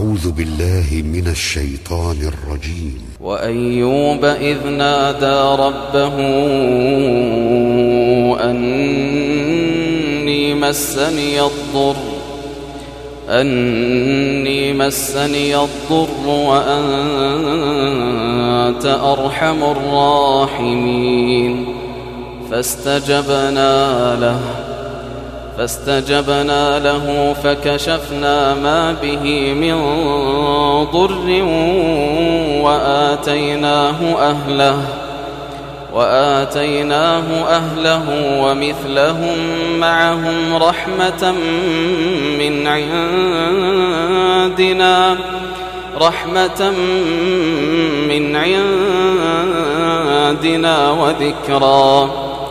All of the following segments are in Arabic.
أعوذ بالله من الشيطان الرجيم. وأيوب إذ نادى ربه أني مسني الضر أني مسني الضر وأنت أرحم الراحمين. فاستجبنا له. فاستجبنا له فكشفنا ما به من ضر وآتيناه أهله وآتيناه أهله ومثلهم معهم رحمة من عندنا رحمة من عندنا وذكرى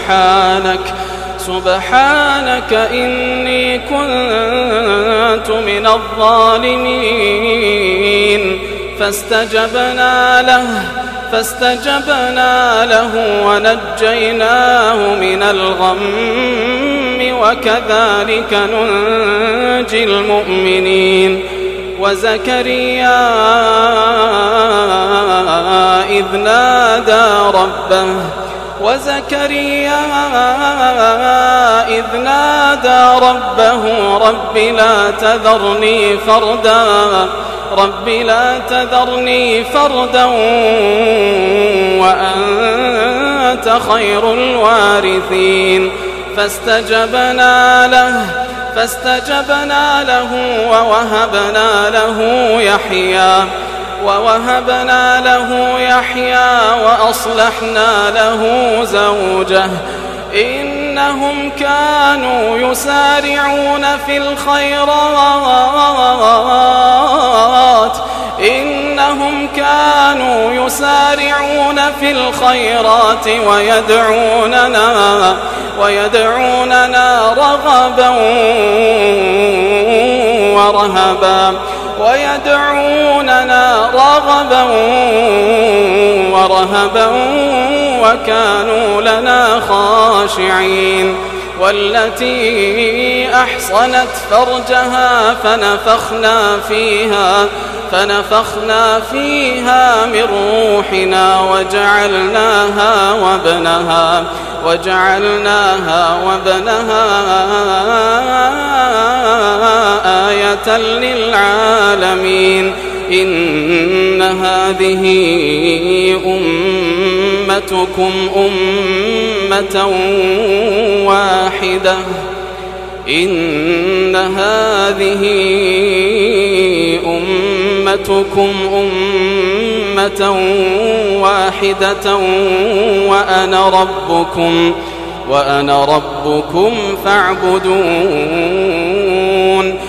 سبحانك سبحانك إني كنت من الظالمين. فاستجبنا له فاستجبنا له ونجيناه من الغم وكذلك ننجي المؤمنين. وزكريا إذ نادى ربه وزكريا إذ نادى ربه رب لا تذرني فردا رب لا تذرني فردا وأنت خير الوارثين. فاستجبنا له فاستجبنا له ووهبنا له يحيى. ووهبنا له يحيى وأصلحنا له زوجه. إنهم كانوا يسارعون في الخيرات. إنهم كانوا يسارعون في الخيرات ويدعوننا ويدعوننا رغبا ورهبا. ويدعوننا رغبا ورهبا وكانوا لنا خاشعين والتي أحصنت فرجها فنفخنا فيها فنفخنا فيها من روحنا وجعلناها وابنها وجعلناها وابنها للعالمين. إن هذه أمتكم أمة واحدة. إن هذه أمتكم أمة واحدة. وأنا ربكم وأنا ربكم فاعبدون.